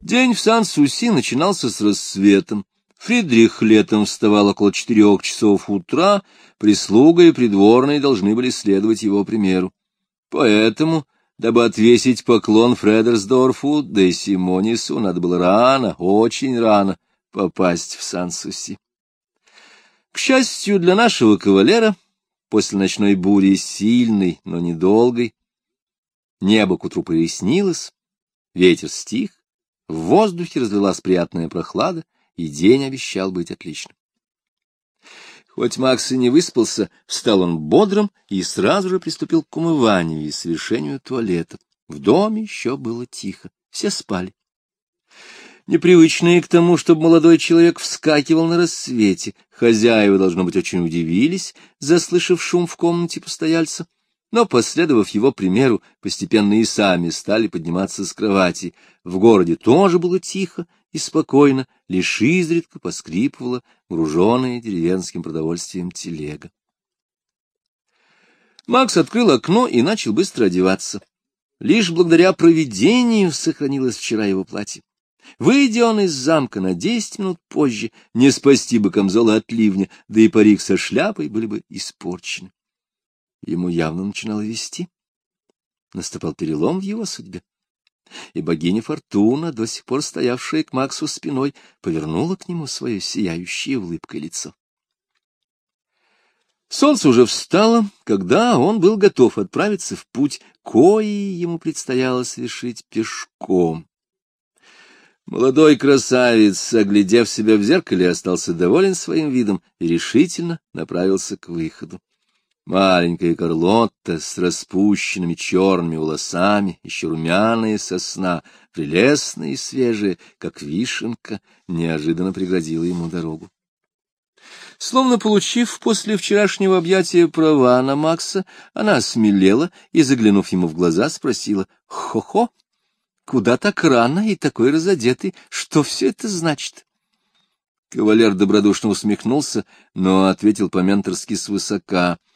День в Сан-Суси начинался с рассветом. Фридрих летом вставал около четырех часов утра, прислуга и придворные должны были следовать его примеру. Поэтому, дабы отвесить поклон Фредерсдорфу, да и Симонису, надо было рано, очень рано попасть в Сан-Суси. К счастью для нашего кавалера, после ночной бури сильной, но недолгой, небо к утру прояснилось, ветер стих, в воздухе разлилась приятная прохлада, и день обещал быть отличным. Хоть Макс и не выспался, встал он бодрым и сразу же приступил к умыванию и совершению туалета. В доме еще было тихо, все спали. Непривычные к тому, чтобы молодой человек вскакивал на рассвете, хозяева, должно быть, очень удивились, заслышав шум в комнате постояльца но, последовав его примеру, постепенно и сами стали подниматься с кровати. В городе тоже было тихо и спокойно, лишь изредка поскрипывала груженная деревенским продовольствием телега. Макс открыл окно и начал быстро одеваться. Лишь благодаря провидению сохранилось вчера его платье. Выйдя он из замка на десять минут позже, не спасти бы камзола от ливня, да и парик со шляпой были бы испорчены. Ему явно начинало вести. Наступал перелом в его судьбе. И богиня Фортуна, до сих пор стоявшая к Максу спиной, повернула к нему свое сияющее улыбкой лицо. Солнце уже встало, когда он был готов отправиться в путь, кои ему предстояло совершить пешком. Молодой красавец, оглядев себя в зеркале, остался доволен своим видом и решительно направился к выходу. Маленькая Карлотта с распущенными черными волосами, еще румяная сосна, прелестная и свежая, как вишенка, неожиданно преградила ему дорогу. Словно получив после вчерашнего объятия права на Макса, она осмелела и, заглянув ему в глаза, спросила «Хо-хо, куда так рано и такой разодетый? Что все это значит?» Кавалер добродушно усмехнулся, но ответил по-менторски свысока —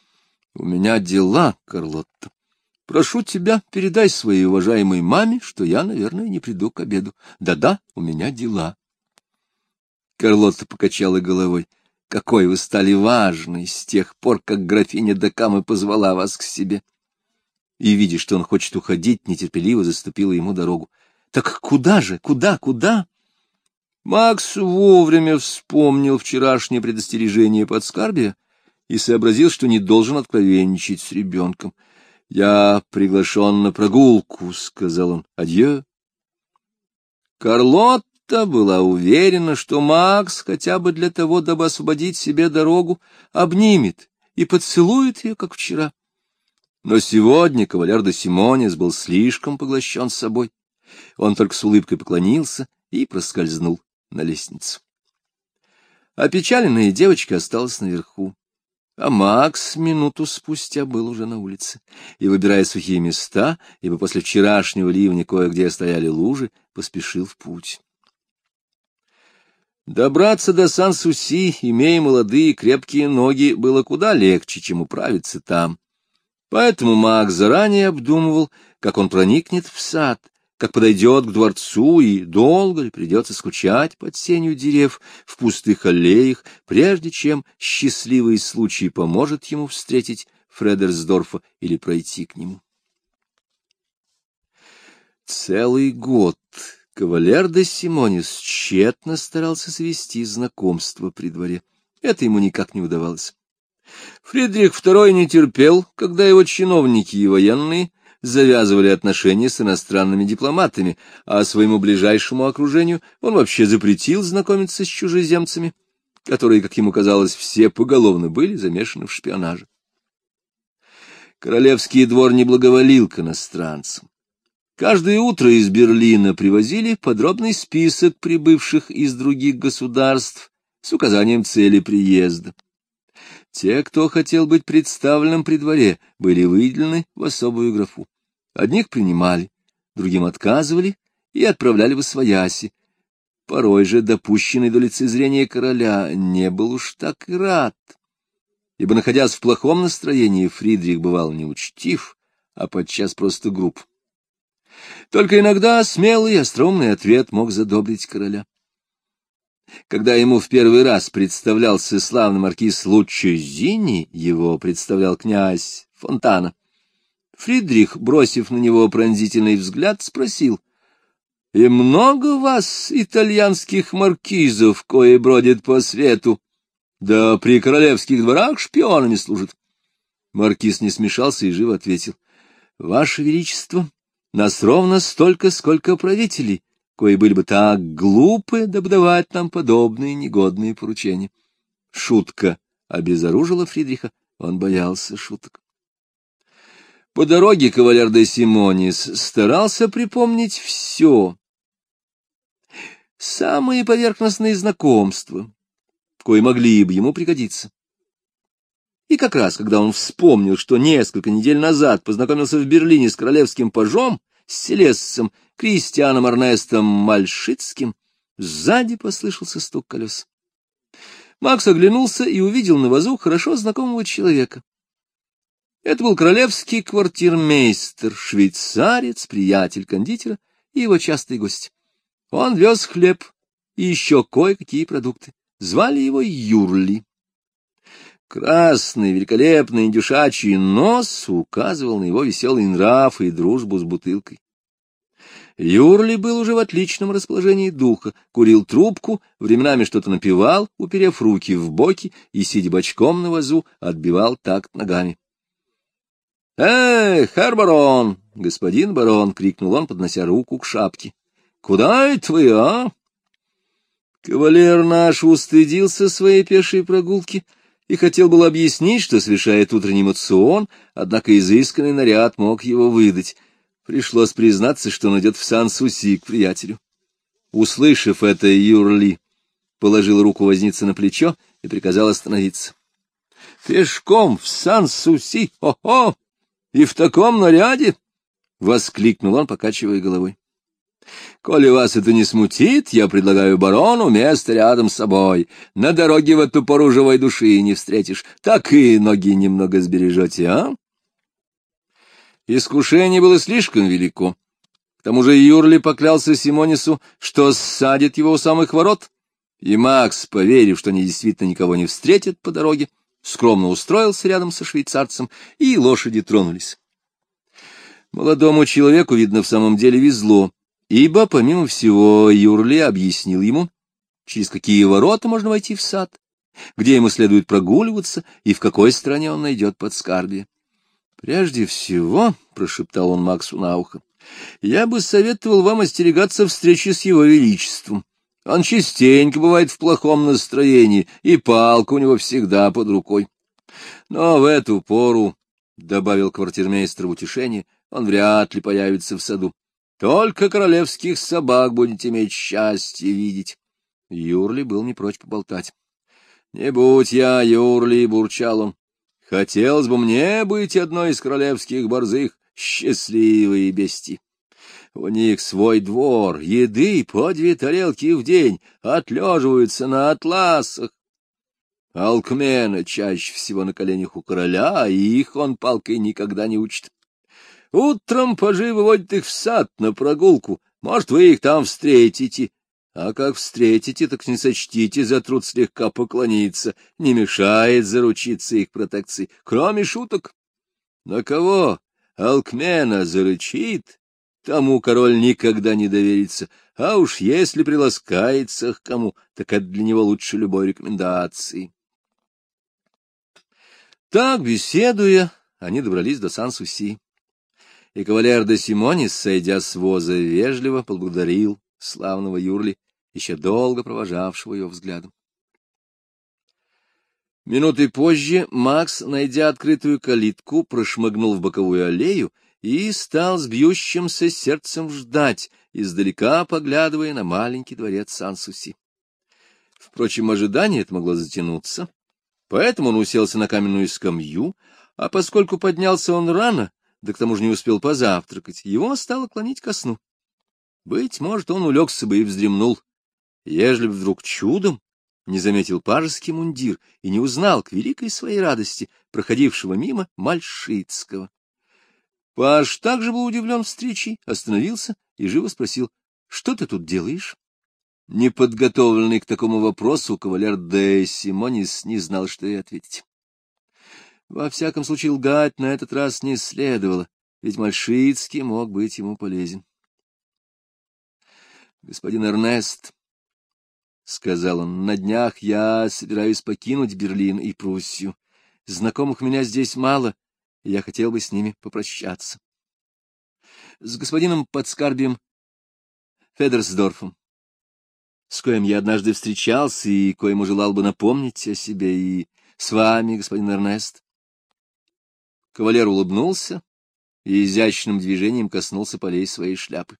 у меня дела, Карлотта. Прошу тебя, передай своей уважаемой маме, что я, наверное, не приду к обеду. Да-да, у меня дела. Карлотта покачала головой. Какой вы стали важной с тех пор, как графиня Дакамы позвала вас к себе. И, видя, что он хочет уходить, нетерпеливо заступила ему дорогу. Так куда же, куда, куда? Макс вовремя вспомнил вчерашнее предостережение подскарбия и сообразил, что не должен откровенничать с ребенком. — Я приглашен на прогулку, — сказал он. — Адье. Карлотта была уверена, что Макс хотя бы для того, дабы освободить себе дорогу, обнимет и поцелует ее, как вчера. Но сегодня кавалер де Симонис был слишком поглощен собой. Он только с улыбкой поклонился и проскользнул на лестницу. Опечаленная девочка осталась наверху. А Макс минуту спустя был уже на улице, и, выбирая сухие места, ибо после вчерашнего ливня кое-где стояли лужи, поспешил в путь. Добраться до Сан-Суси, имея молодые крепкие ноги, было куда легче, чем управиться там. Поэтому Макс заранее обдумывал, как он проникнет в сад, как подойдет к дворцу и долго ли придется скучать под сенью дерев в пустых аллеях, прежде чем счастливый случай поможет ему встретить Фредерсдорфа или пройти к нему. Целый год кавалер де Симонис тщетно старался свести знакомство при дворе. Это ему никак не удавалось. Фридрих II не терпел, когда его чиновники и военные завязывали отношения с иностранными дипломатами, а своему ближайшему окружению он вообще запретил знакомиться с чужеземцами, которые, как ему казалось, все поголовно были замешаны в шпионаже. Королевский двор не благоволил к иностранцам. Каждое утро из Берлина привозили подробный список прибывших из других государств с указанием цели приезда. Те, кто хотел быть представленным при дворе, были выделены в особую графу. Одних принимали, другим отказывали и отправляли в освояси. Порой же допущенный до лицезрения короля не был уж так рад, ибо, находясь в плохом настроении, Фридрих бывал неучтив, а подчас просто груб. Только иногда смелый и остроумный ответ мог задобрить короля. Когда ему в первый раз представлялся славный маркиз Лучезини, его представлял князь Фонтана. Фридрих, бросив на него пронзительный взгляд, спросил, — И много вас, итальянских маркизов, кои бродят по свету, да при королевских дворах шпионами служат? Маркиз не смешался и живо ответил, — Ваше Величество, нас ровно столько, сколько правителей, кои были бы так глупы добывать нам подобные негодные поручения. Шутка обезоружила Фридриха, он боялся шуток. По дороге кавалер де Симонис старался припомнить все. Самые поверхностные знакомства, кои могли бы ему пригодиться. И как раз, когда он вспомнил, что несколько недель назад познакомился в Берлине с королевским пажом, с селесцем Кристианом Арнестом Мальшицким, сзади послышался стук колес. Макс оглянулся и увидел на вазу хорошо знакомого человека. Это был королевский квартирмейстер, швейцарец, приятель кондитера и его частый гость. Он вез хлеб и еще кое-какие продукты. Звали его Юрли. Красный, великолепный индюшачий нос указывал на его веселый нрав и дружбу с бутылкой. Юрли был уже в отличном расположении духа, курил трубку, временами что-то напевал, уперев руки в боки и, сидя бочком на вазу, отбивал такт ногами. — Эй, хер барон! — господин барон! — крикнул он, поднося руку к шапке. — Куда это вы, а? Кавалер наш устыдился своей пешей прогулки и хотел было объяснить, что совершает утренний мацион, однако изысканный наряд мог его выдать. Пришлось признаться, что он идет в Сан-Суси к приятелю. Услышав это, Юрли положил руку возницы на плечо и приказал остановиться. — Пешком в Сан-Суси! О-о! И в таком наряде? — воскликнул он, покачивая головой. — Коли вас это не смутит, я предлагаю барону место рядом с собой. На дороге в эту пору живой души не встретишь, так и ноги немного сбережете, а? Искушение было слишком велико. К тому же Юрли поклялся Симонису, что ссадит его у самых ворот, и Макс, поверив, что они действительно никого не встретят по дороге, скромно устроился рядом со швейцарцем, и лошади тронулись. Молодому человеку, видно, в самом деле везло, ибо, помимо всего, Юрли объяснил ему, через какие ворота можно войти в сад, где ему следует прогуливаться и в какой стране он найдет подскарбие. «Прежде всего, — прошептал он Максу на ухо, — я бы советовал вам остерегаться встречи с его величеством. Он частенько бывает в плохом настроении, и палка у него всегда под рукой. Но в эту пору, — добавил квартирмейстер в утешение, — он вряд ли появится в саду. Только королевских собак будете иметь счастье видеть. Юрли был не прочь поболтать. — Не будь я Юрли, — бурчал он. — Хотелось бы мне быть одной из королевских борзых, счастливые бести. У них свой двор, еды по две тарелки в день, отлеживаются на атласах. Алкмена чаще всего на коленях у короля, а их он палкой никогда не учит. Утром пажи выводят их в сад на прогулку, может, вы их там встретите. А как встретите, так не сочтите за труд слегка поклониться, не мешает заручиться их протекцией, кроме шуток. На кого Алкмена зарычит, Тому король никогда не доверится, а уж если приласкается к кому, так это для него лучше любой рекомендации. Так, беседуя, они добрались до Сан-Суси. И кавалер де Симонис, сойдя с воза, вежливо поблагодарил славного Юрли, еще долго провожавшего его взглядом. Минуты позже Макс, найдя открытую калитку, прошмыгнул в боковую аллею и стал с бьющимся сердцем ждать, издалека поглядывая на маленький дворец Сан-Суси. Впрочем, ожидание это могло затянуться, поэтому он уселся на каменную скамью, а поскольку поднялся он рано, да к тому же не успел позавтракать, его стало клонить ко сну. Быть может, он улегся бы и вздремнул, ежели вдруг чудом не заметил пажеский мундир и не узнал к великой своей радости проходившего мимо Мальшицкого. Паш также был удивлен встречей, остановился и живо спросил, что ты тут делаешь? Неподготовленный к такому вопросу, кавалер де Симонис не знал, что и ответить. Во всяком случае, лгать на этот раз не следовало, ведь Мальшицкий мог быть ему полезен. — Господин Эрнест, — сказал он, — на днях я собираюсь покинуть Берлин и Пруссию. Знакомых меня здесь мало, я хотел бы с ними попрощаться. С господином Подскарбием Федерсдорфом, с коим я однажды встречался и коему желал бы напомнить о себе, и с вами, господин Эрнест. Кавалер улыбнулся и изящным движением коснулся полей своей шляпы.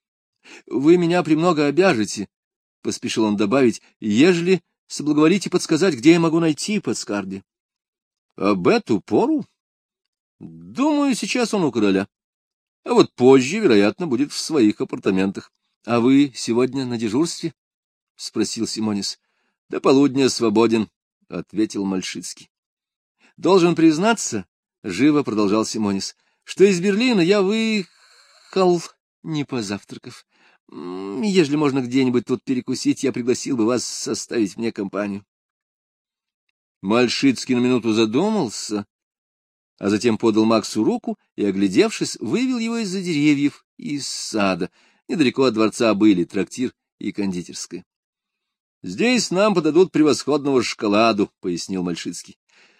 — Вы меня премного обяжете, — поспешил он добавить, — ежели соблаговолите подсказать, где я могу найти подскарби. — Об эту пору? Думаю, сейчас он у короля. А вот позже, вероятно, будет в своих апартаментах. — А вы сегодня на дежурстве? — спросил Симонис. — До полудня свободен, — ответил Мальшицкий. — Должен признаться, — живо продолжал Симонис, — что из Берлина я выехал, не позавтракав. Ежели можно где-нибудь тут перекусить, я пригласил бы вас составить мне компанию. Мальшицкий на минуту задумался, а затем подал Максу руку и, оглядевшись, вывел его из-за деревьев и из сада. Недалеко от дворца были трактир и кондитерская. — Здесь нам подадут превосходного шоколаду, — пояснил Мальшицкий.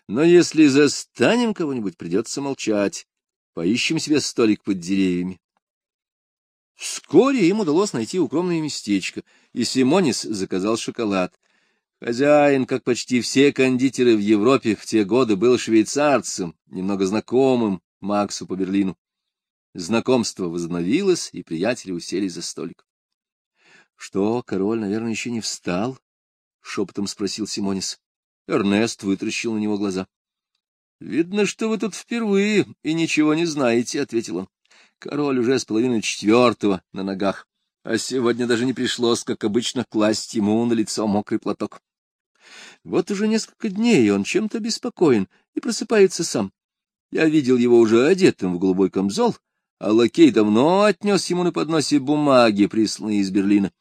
Но если застанем кого-нибудь, придется молчать. Поищем себе столик под деревьями. Вскоре им удалось найти укромное местечко, и Симонис заказал шоколад. Хозяин, как почти все кондитеры в Европе в те годы, был швейцарцем, немного знакомым Максу по Берлину. Знакомство возобновилось, и приятели уселись за столик. — Что, король, наверное, еще не встал? — шепотом спросил Симонис. Эрнест вытращил на него глаза. — Видно, что вы тут впервые и ничего не знаете, — ответил он. Король уже с половины четвертого на ногах, а сегодня даже не пришлось, как обычно, класть ему на лицо мокрый платок. Вот уже несколько дней он чем-то беспокоен и просыпается сам. Я видел его уже одетым в голубой камзол, а лакей давно отнес ему на подносе бумаги, присланные из Берлина.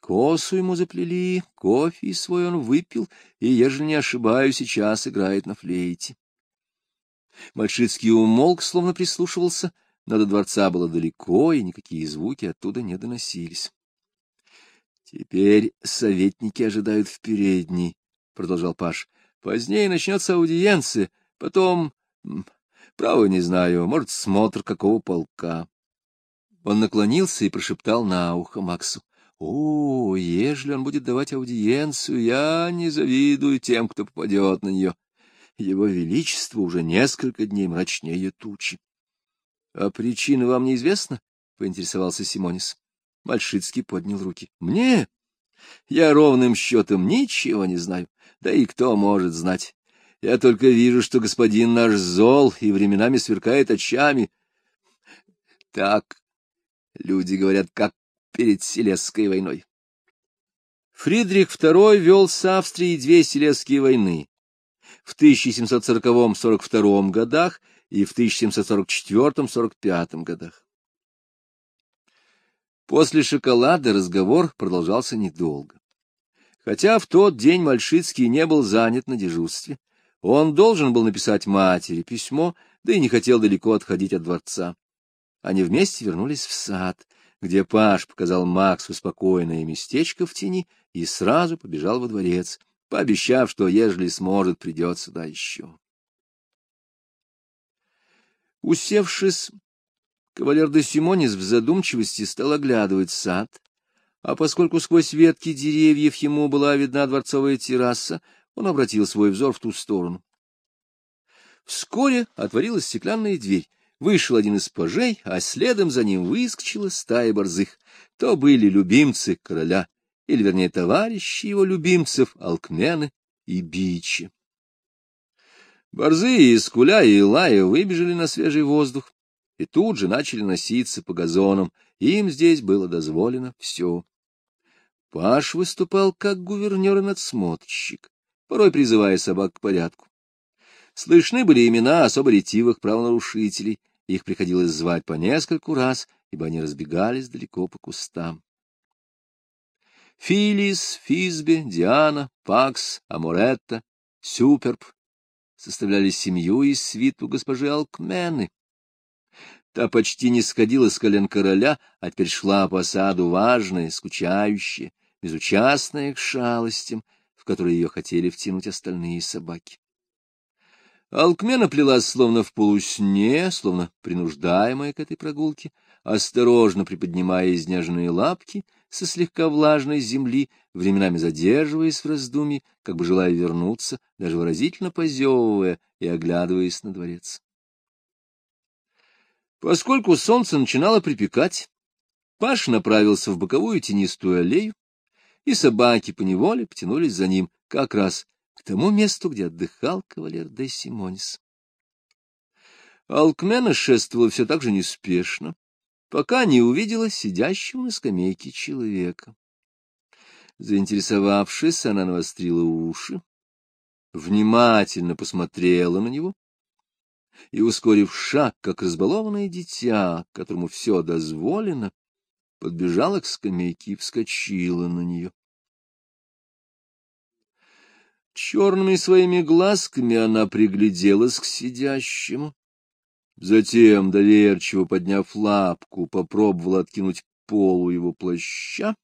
Косу ему заплели, кофе свой он выпил, и, ежели не ошибаюсь, сейчас играет на флейте. Мальшицкий умолк, словно прислушивался, но до дворца было далеко, и никакие звуки оттуда не доносились. — Теперь советники ожидают в передней, — продолжал Паш. — Позднее начнется аудиенция, потом... Право не знаю, может, смотр какого полка. Он наклонился и прошептал на ухо Максу. О, ежели он будет давать аудиенцию, я не завидую тем, кто попадет на нее. Его Величество уже несколько дней мрачнее тучи. — А причина вам неизвестна? — поинтересовался Симонис. Мальшицкий поднял руки. — Мне? Я ровным счетом ничего не знаю. Да и кто может знать? Я только вижу, что господин наш зол и временами сверкает очами. Так, люди говорят, как перед Селесской войной. Фридрих II вел с Австрией две Селесские войны в 1740-42 годах и в 1744-45 годах. После шоколада разговор продолжался недолго. Хотя в тот день Мальшицкий не был занят на дежурстве, он должен был написать матери письмо, да и не хотел далеко отходить от дворца. Они вместе вернулись в сад — где Паш показал Максу спокойное местечко в тени и сразу побежал во дворец, пообещав, что, ежели сможет, придет сюда еще. Усевшись, кавалер де Симонис в задумчивости стал оглядывать сад, а поскольку сквозь ветки деревьев ему была видна дворцовая терраса, он обратил свой взор в ту сторону. Вскоре отворилась стеклянная дверь, Вышел один из пажей, а следом за ним выскочила стая борзых. То были любимцы короля, или, вернее, товарищи его любимцев, алкмены и бичи. Борзые, скуля и лая выбежали на свежий воздух и тут же начали носиться по газонам. Им здесь было дозволено все. Паш выступал как гувернер и надсмотрщик, порой призывая собак к порядку. Слышны были имена особо ретивых правонарушителей — их приходилось звать по нескольку раз, ибо они разбегались далеко по кустам. Филис, Физбе, Диана, Пакс, Амуретта, Сюперб составляли семью и свиту госпожи Алкмены. Та почти не сходила с колен короля, а теперь шла по саду важная, скучающая, безучастная к шалостям, в которые ее хотели втянуть остальные собаки. Алкмена плелась словно в полусне, словно принуждаемая к этой прогулке, осторожно приподнимая изнеженные лапки со слегка влажной земли, временами задерживаясь в раздумье, как бы желая вернуться, даже выразительно позевывая и оглядываясь на дворец. Поскольку солнце начинало припекать, Паш направился в боковую тенистую аллею, и собаки поневоле потянулись за ним как раз к тому месту, где отдыхал кавалер де Симонис. Алкмена шествовала все так же неспешно, пока не увидела сидящего на скамейке человека. Заинтересовавшись, она навострила уши, внимательно посмотрела на него и, ускорив шаг, как разбалованное дитя, которому все дозволено, подбежала к скамейке и вскочила на нее. Черными своими глазками она пригляделась к сидящему. Затем, доверчиво подняв лапку, попробовала откинуть полу его плаща.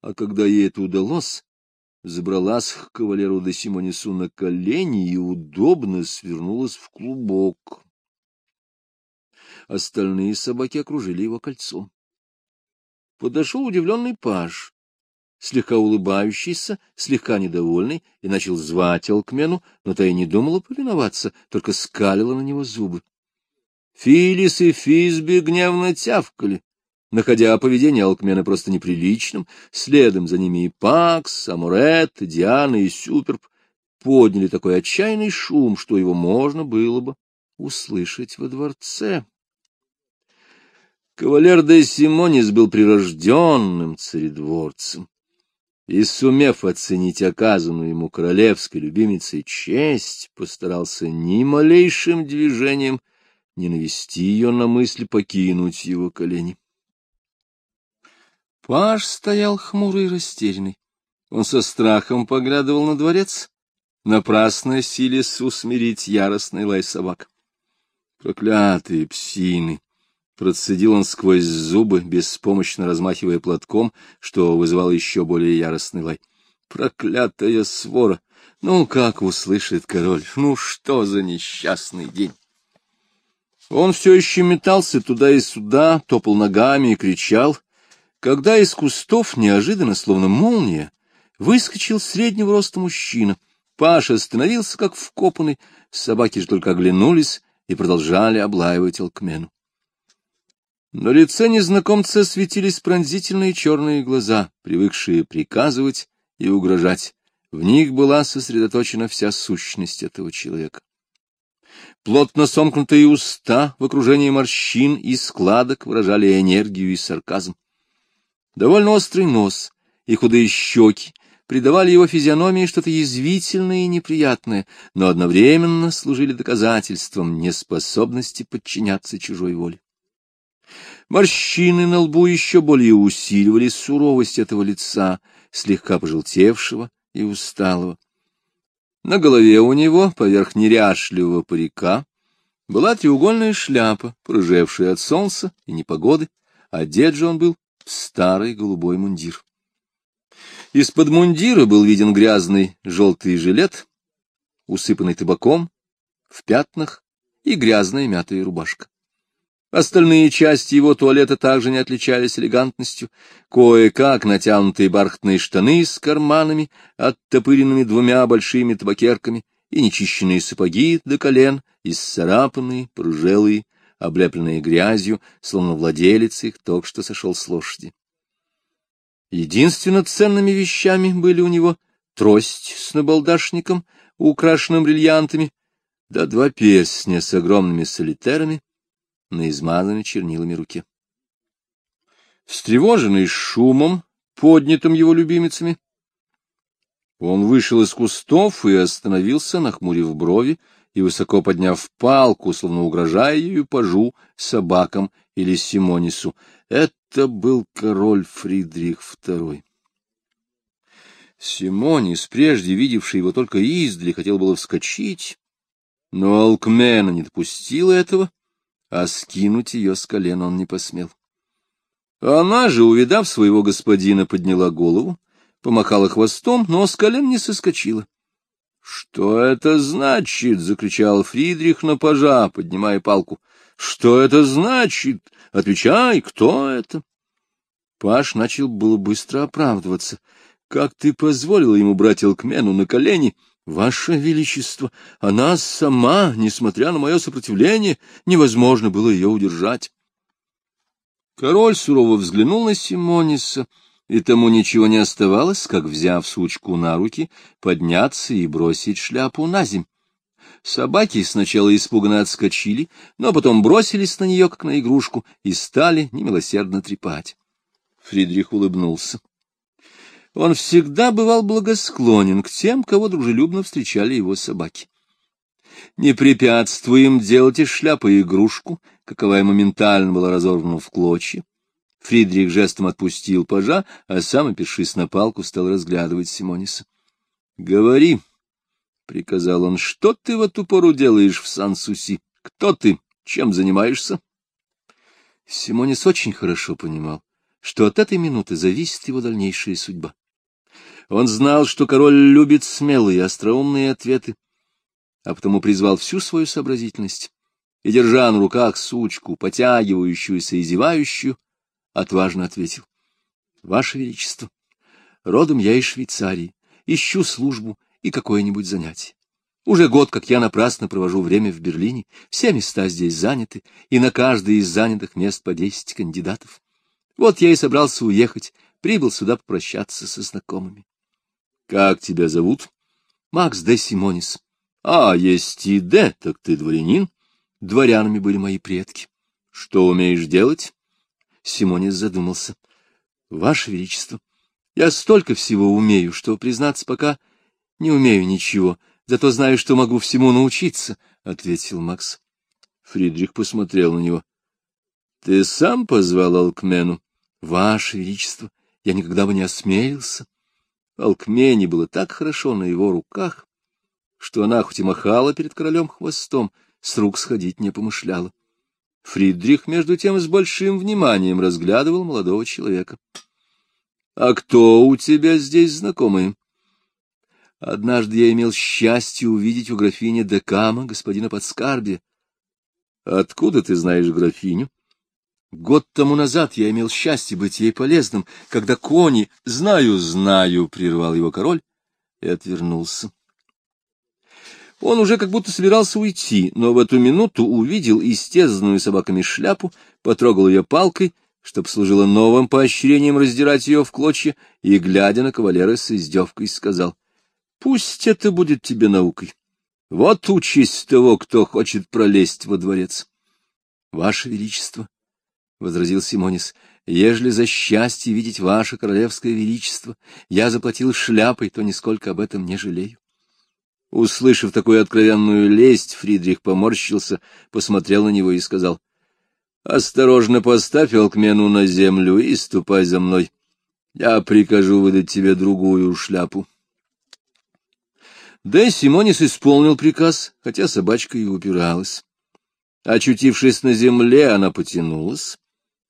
А когда ей это удалось, забралась к кавалеру де Симонису на колени и удобно свернулась в клубок. Остальные собаки окружили его кольцом. Подошел удивленный паж слегка улыбающийся, слегка недовольный, и начал звать Алкмену, но та и не думала повиноваться, только скалила на него зубы. Филис и Физби гневно тявкали, находя поведение Алкмена просто неприличным, следом за ними и Пакс, Амурет, Диана и Сюперб подняли такой отчаянный шум, что его можно было бы услышать во дворце. Кавалер де Симонис был прирожденным царедворцем и, сумев оценить оказанную ему королевской любимицей честь, постарался ни малейшим движением не навести ее на мысль покинуть его колени. Паш стоял хмурый и растерянный. Он со страхом поглядывал на дворец, напрасно силясь усмирить яростный лай собак. Проклятые псины! Процедил он сквозь зубы, беспомощно размахивая платком, что вызывало еще более яростный лай. Проклятая свора! Ну, как услышит король? Ну, что за несчастный день! Он все еще метался туда и сюда, топал ногами и кричал, когда из кустов неожиданно, словно молния, выскочил среднего роста мужчина. Паша остановился, как вкопанный, собаки же только оглянулись и продолжали облаивать Алкмену. На лице незнакомца светились пронзительные черные глаза, привыкшие приказывать и угрожать. В них была сосредоточена вся сущность этого человека. Плотно сомкнутые уста в окружении морщин и складок выражали энергию и сарказм. Довольно острый нос и худые щеки придавали его физиономии что-то язвительное и неприятное, но одновременно служили доказательством неспособности подчиняться чужой воле. Морщины на лбу еще более усиливали суровость этого лица, слегка пожелтевшего и усталого. На голове у него, поверх неряшливого парика, была треугольная шляпа, прыжевшая от солнца и непогоды, одет же он был старый голубой мундир. Из-под мундира был виден грязный желтый жилет, усыпанный табаком, в пятнах и грязная мятая рубашка. Остальные части его туалета также не отличались элегантностью. Кое-как натянутые бархатные штаны с карманами, оттопыренными двумя большими табакерками, и нечищенные сапоги до колен, исцарапанные, пружелые, облепленные грязью, словно владелец их только что сошел с лошади. Единственно ценными вещами были у него трость с набалдашником, украшенным бриллиантами, да два перстня с огромными солитерами, на измазанной чернилами руке. Встревоженный шумом, поднятым его любимицами, он вышел из кустов и остановился, нахмурив брови и, высоко подняв палку, словно угрожая ее пажу, собакам или Симонису. Это был король Фридрих II. Симонис, прежде видевший его только издали, хотел было вскочить, но Алкмена не допустила этого, а скинуть ее с колена он не посмел. Она же, увидав своего господина, подняла голову, помахала хвостом, но с колен не соскочила. — Что это значит? — закричал Фридрих на пажа, поднимая палку. — Что это значит? Отвечай, кто это? Паш начал было быстро оправдываться. — Как ты позволила ему брать Элкмену на колени? — Ваше Величество, она сама, несмотря на мое сопротивление, невозможно было ее удержать. Король сурово взглянул на Симониса, и тому ничего не оставалось, как, взяв сучку на руки, подняться и бросить шляпу на земь. Собаки сначала испуганно отскочили, но потом бросились на нее, как на игрушку, и стали немилосердно трепать. Фридрих улыбнулся. Он всегда бывал благосклонен к тем, кого дружелюбно встречали его собаки. Не препятствуем делать из шляпы игрушку, каковая моментально была разорвана в клочья. Фридрих жестом отпустил пажа, а сам, опершись на палку, стал разглядывать Симониса. — Говори, — приказал он, — что ты в эту пору делаешь в Сан-Суси? Кто ты? Чем занимаешься? Симонис очень хорошо понимал, что от этой минуты зависит его дальнейшая судьба. Он знал, что король любит смелые, остроумные ответы, а потому призвал всю свою сообразительность и, держа на руках сучку, потягивающуюся и зевающую, отважно ответил. — Ваше Величество, родом я из Швейцарии, ищу службу и какое-нибудь занятие. Уже год, как я напрасно провожу время в Берлине, все места здесь заняты, и на каждое из занятых мест по десять кандидатов. Вот я и собрался уехать, прибыл сюда попрощаться со знакомыми. — Как тебя зовут? — Макс де Симонис. — А, есть и де, так ты дворянин? Дворянами были мои предки. Что умеешь делать? Симонис задумался. — Ваше Величество, я столько всего умею, что, признаться, пока не умею ничего, зато знаю, что могу всему научиться, — ответил Макс. Фридрих посмотрел на него. — Ты сам позвал Алкмену? — Ваше Величество, я никогда бы не осмелился. Алкмене было так хорошо на его руках, что она хоть и махала перед королем хвостом, с рук сходить не помышляла. Фридрих, между тем, с большим вниманием разглядывал молодого человека. — А кто у тебя здесь знакомый? Однажды я имел счастье увидеть у графини Декама, господина Подскарбия. — Откуда ты знаешь графиню? Год тому назад я имел счастье быть ей полезным, когда кони... — Знаю, знаю, — прервал его король и отвернулся. Он уже как будто собирался уйти, но в эту минуту увидел истязанную собаками шляпу, потрогал ее палкой, чтобы служило новым поощрением раздирать ее в клочья, и, глядя на кавалера с издевкой, сказал, — Пусть это будет тебе наукой. Вот участь того, кто хочет пролезть во дворец. — Ваше Величество, — возразил Симонис, — ежели за счастье видеть ваше королевское величество я заплатил шляпой, то нисколько об этом не жалею. Услышав такую откровенную лесть, Фридрих поморщился, посмотрел на него и сказал, — Осторожно поставь Алкмену на землю и ступай за мной. Я прикажу выдать тебе другую шляпу. Да Симонис исполнил приказ, хотя собачка и упиралась. Очутившись на земле, она потянулась,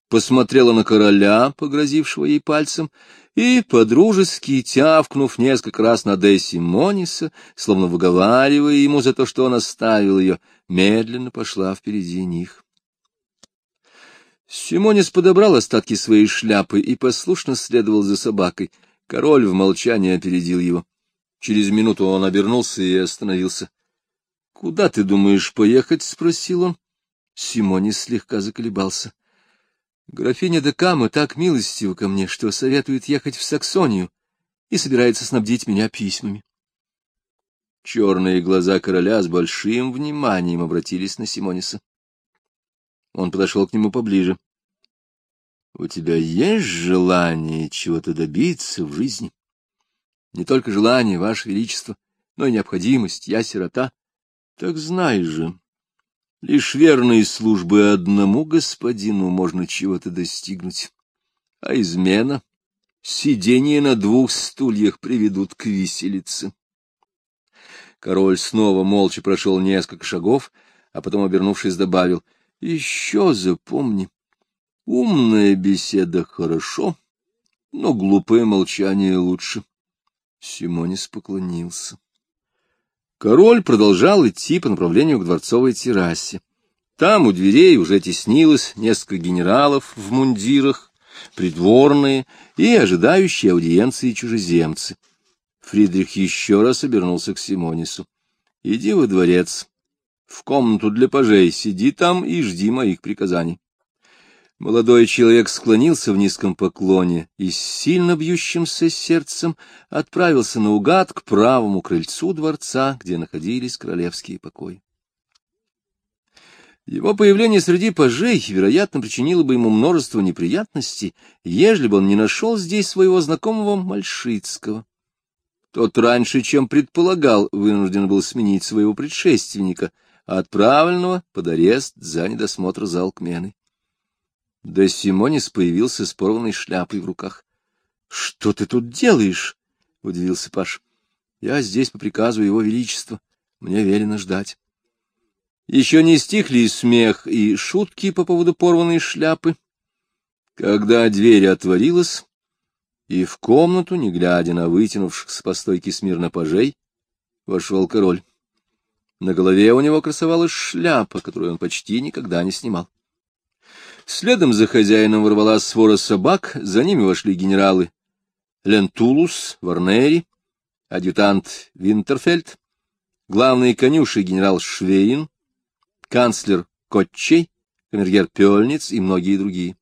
посмотрела на короля, погрозившего ей пальцем, и, подружески тявкнув несколько раз на Десси Мониса, словно выговаривая ему за то, что он оставил ее, медленно пошла впереди них. Симонис подобрал остатки своей шляпы и послушно следовал за собакой. Король в молчании опередил его. Через минуту он обернулся и остановился. — Куда ты думаешь поехать? — спросил он. Симонис слегка заколебался. Графиня де Кама так милостива ко мне, что советует ехать в Саксонию и собирается снабдить меня письмами. Черные глаза короля с большим вниманием обратились на Симониса. Он подошел к нему поближе. — У тебя есть желание чего-то добиться в жизни? — Не только желание, Ваше Величество, но и необходимость. Я сирота. Так знай же, лишь верной службы одному господину можно чего-то достигнуть, а измена, сидение на двух стульях приведут к виселице. Король снова молча прошел несколько шагов, а потом, обернувшись, добавил, — Еще запомни, умная беседа хорошо, но глупое молчание лучше. Симонис поклонился. Король продолжал идти по направлению к дворцовой террасе. Там у дверей уже теснилось несколько генералов в мундирах, придворные и ожидающие аудиенции чужеземцы. Фридрих еще раз обернулся к Симонису. — Иди во дворец, в комнату для пажей, сиди там и жди моих приказаний. Молодой человек склонился в низком поклоне и с сильно бьющимся сердцем отправился наугад к правому крыльцу дворца, где находились королевские покои. Его появление среди пажей, вероятно, причинило бы ему множество неприятностей, ежели бы он не нашел здесь своего знакомого Мальшицкого. Тот раньше, чем предполагал, вынужден был сменить своего предшественника, отправленного под арест за недосмотр за Алкменой. Да Симонис появился с порванной шляпой в руках. — Что ты тут делаешь? — удивился Паш. — Я здесь по приказу его величества. Мне велено ждать. Еще не стихли смех и шутки по поводу порванной шляпы. Когда дверь отворилась, и в комнату, не глядя на вытянувшихся по стойке смирно пажей, вошел король. На голове у него красовалась шляпа, которую он почти никогда не снимал. Следом за хозяином ворвалась свора собак, за ними вошли генералы Лентулус, Варнери, адъютант Винтерфельд, главный конюший генерал Швейн, канцлер Котчей, камергер Пёльниц и многие другие.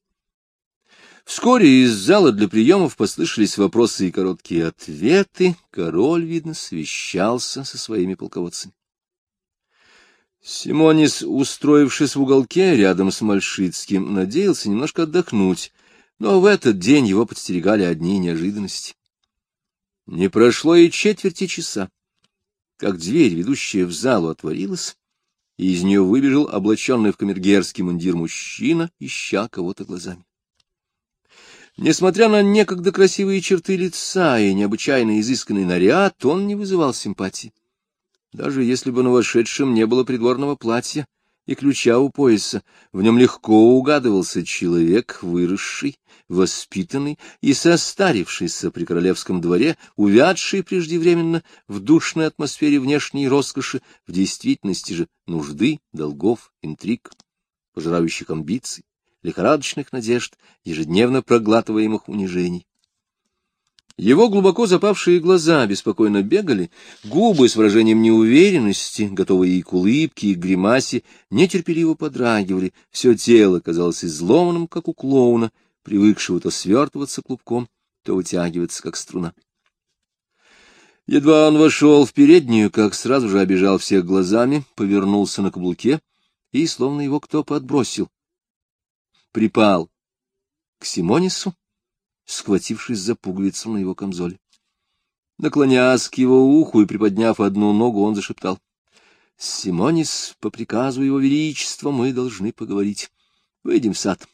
Вскоре из зала для приемов послышались вопросы и короткие ответы. Король, видно, совещался со своими полководцами. Симонис, устроившись в уголке рядом с Мальшицким, надеялся немножко отдохнуть, но в этот день его подстерегали одни неожиданности. Не прошло и четверти часа, как дверь, ведущая в залу, отворилась, и из нее выбежал облаченный в камергерский мундир мужчина, ища кого-то глазами. Несмотря на некогда красивые черты лица и необычайно изысканный наряд, он не вызывал симпатии. Даже если бы на вошедшем не было придворного платья и ключа у пояса, в нем легко угадывался человек, выросший, воспитанный и состарившийся при королевском дворе, увядший преждевременно в душной атмосфере внешней роскоши, в действительности же нужды, долгов, интриг, пожирающих амбиций, лихорадочных надежд, ежедневно проглатываемых унижений. Его глубоко запавшие глаза беспокойно бегали, губы с выражением неуверенности, готовые и к улыбке, и к гримасе, нетерпеливо подрагивали, все тело казалось изломанным, как у клоуна, привыкшего то свертываться клубком, то вытягиваться, как струна. Едва он вошел в переднюю, как сразу же обижал всех глазами, повернулся на каблуке и, словно его кто подбросил, припал к Симонису, схватившись за пуговицу на его камзоле. Наклоняясь к его уху и приподняв одну ногу, он зашептал. — Симонис, по приказу его величества мы должны поговорить. Выйдем в сад.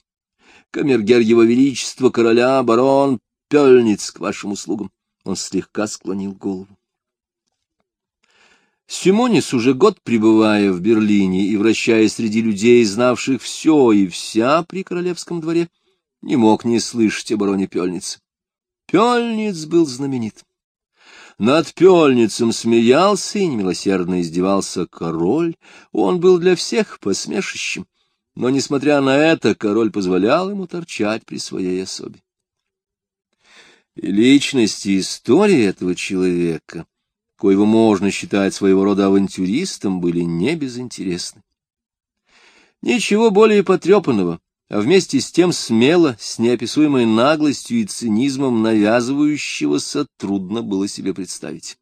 Камергер его величества, короля, барон, пельниц к вашим услугам. Он слегка склонил голову. Симонис, уже год пребывая в Берлине и вращаясь среди людей, знавших все и вся при королевском дворе, — не мог не слышать о бароне Пельнице. Пельниц был знаменит. Над Пельницем смеялся и немилосердно издевался король, он был для всех посмешищем, но, несмотря на это, король позволял ему торчать при своей особе. И личность и история этого человека, коего можно считать своего рода авантюристом, были не безинтересны. Ничего более потрепанного, а вместе с тем смело, с неописуемой наглостью и цинизмом навязывающегося трудно было себе представить.